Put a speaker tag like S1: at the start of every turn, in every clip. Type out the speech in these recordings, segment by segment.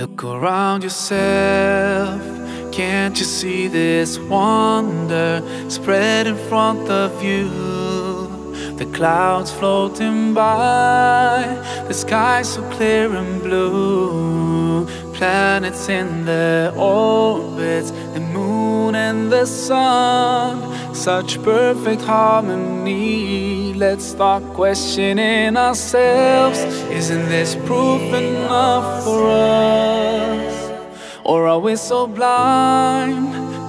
S1: Look around yourself. Can't you see this wonder spread in front of you? The clouds floating by, the sky so clear and blue. Planets in their orbits, the moon and the sun. Such perfect harmony. Let's start questioning ourselves. Isn't this proof enough for us? Or are we so blind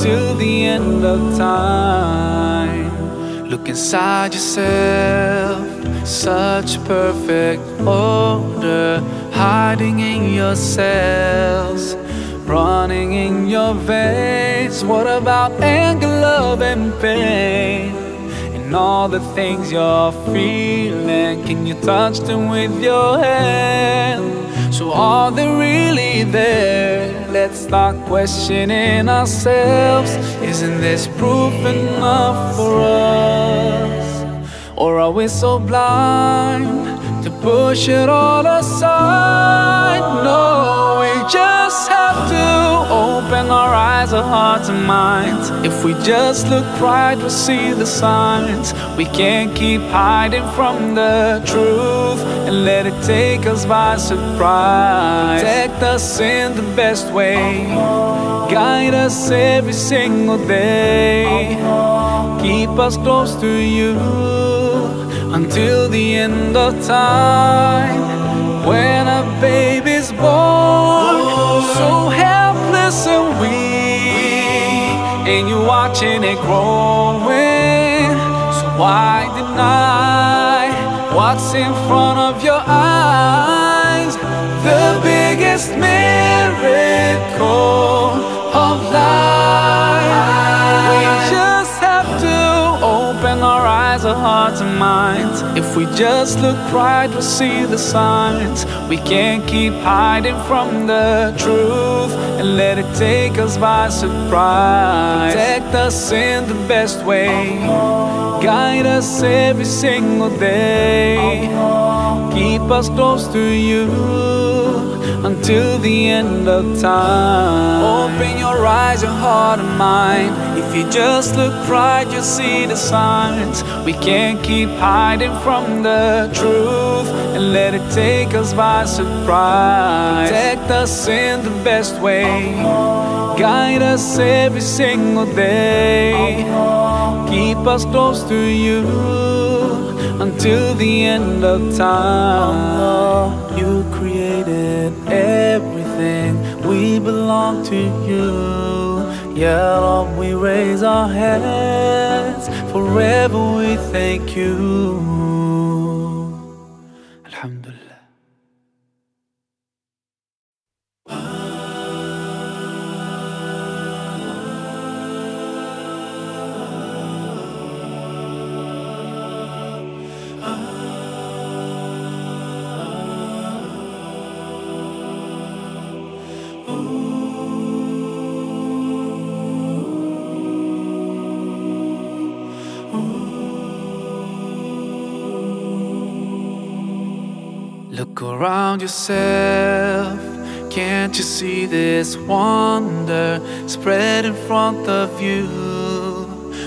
S1: until the end of time. Look inside yourself, such perfect order, hiding in your cells, running in your veins. What about anger, love, and pain? And all the things you're feeling, can you touch them with your hand? So are they really there? Let's start questioning ourselves. Isn't this proof enough for us? Or are we so blind to push it all aside? Eyes, our hearts, and minds. If we just look right, we'll see the signs. We can't keep hiding from the truth and let it take us by surprise. Protect us in the best way, guide us every single day, keep us close to you until the end of time. When a watching it growing. So why deny what's in front of your eyes? The biggest miracle of life. We just have to open our eyes, our hearts, and minds. If we just look right, we'll see the signs. We can't keep hiding from the truth and let it take us by surprise. Protect us in the best way, guide us every single day, keep us close to you until the end of time. Open your eyes, your heart, and mind. If you just look right, you'll see the signs. We can't keep hiding from the truth and let it take us by surprise. Protect us in the best way, guide us every single day, keep us close to you until the end of time. You created everything, we belong to you. Yeah, Lord, we raise our hands, forever we thank you. Alhamdulillah. Look around yourself. Can't you see this wonder spread in front of you?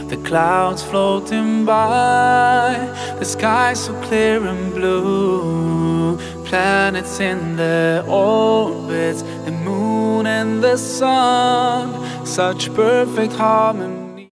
S1: The clouds floating by, the sky so clear and blue. Planets in their orbits, the moon and the sun. Such perfect harmony.